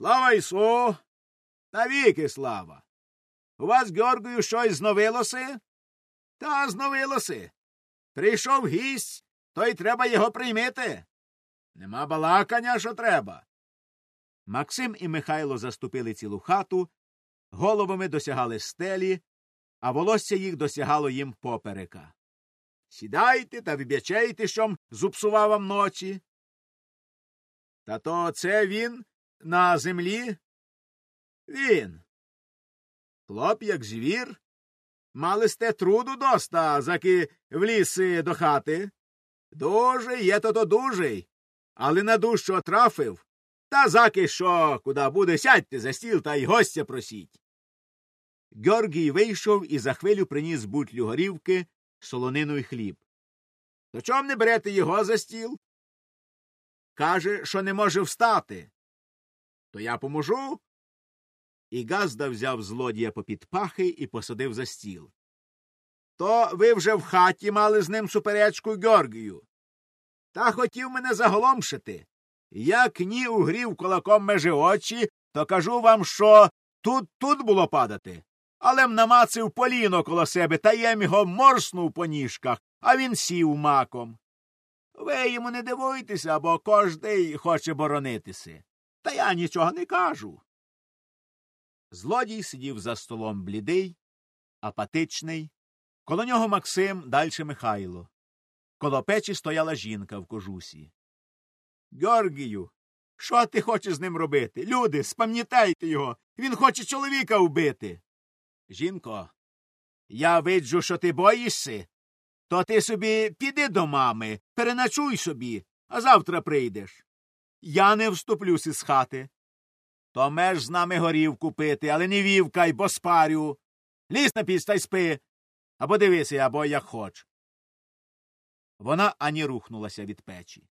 Слава Ісу! Навіки слава! У вас, Георгію, щось зновилося? Та зновилося. Прийшов гість, то й треба його приймити. Нема балакання, що треба. Максим і Михайло заступили цілу хату, головами досягали стелі, а волосся їх досягало їм поперека. Сідайте та вибячайте, щом зупсував вам ночі. Та то це він на землі? Він. Хлоп, як звір. Мали сте труду доста, заки вліз до хати. Дуже є то то дужий, але на дужчо трафив. Та заки що, куди буде, сядьте за стіл та й гостя просіть. Георгій вийшов і за хвилю приніс бутлю горівки, солонину й хліб. То чом не берете його за стіл? Каже, що не може встати. То я поможу. І Газда взяв злодія попід пахи і посадив за стіл. То ви вже в хаті мали з ним суперечку Георгію. Та хотів мене заголомшити. Як ні угрів кулаком межи очі, то кажу вам, що тут тут було падати. Але м намацив поліно коло себе та єм його морснув по ніжках, а він сів маком. Ви йому не дивуйтеся, бо кожний хоче боронитися. Та я нічого не кажу. Злодій сидів за столом блідий, апатичний. Коло нього Максим, дальше Михайло. Коло печі стояла жінка в кожусі. Георгію, що ти хочеш з ним робити? Люди, спам'ятайте його. Він хоче чоловіка вбити. Жінко, я виджу, що ти боїшся. То ти собі піди до мами, переночуй собі, а завтра прийдеш. Я не вступлюсь із хати. То меж з нами горівку пити, але не вівкай, бо спарю. Лізь на піч та й спи. Або дивися, або як хоч. Вона ані рухнулася від печі.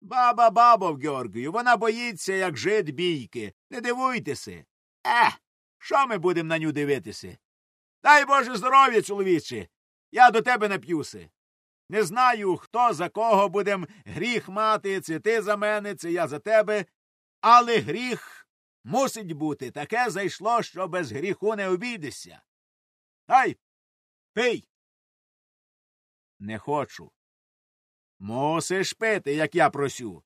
Баба бабо Георгію, вона боїться, як жид бійки. Не дивуйтеся. Е, що ми будемо на ню дивитися? Дай Боже здоров'я, чоловіче. Я до тебе нап'юся. Не знаю, хто за кого будем гріх мати, це ти за мене, це я за тебе. Але гріх мусить бути. Таке зайшло, що без гріху не обійдешся. Дай, пий. Не хочу. Мусиш пити, як я просю.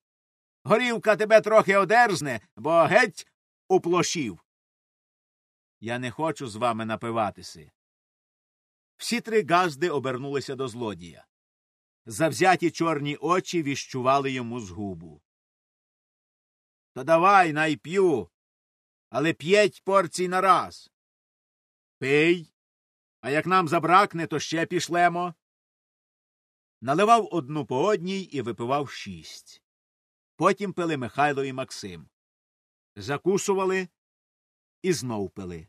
Горілка тебе трохи одерзне, бо геть уплошів. Я не хочу з вами напиватися. Всі три газди обернулися до злодія. Завзяті чорні очі віщували йому згубу. То давай найп'ю, але п'ять порцій на раз. Пий, а як нам забракне, то ще пішлемо. Наливав одну по одній і випивав шість. Потім пили Михайло і Максим. Закусували і знов пили.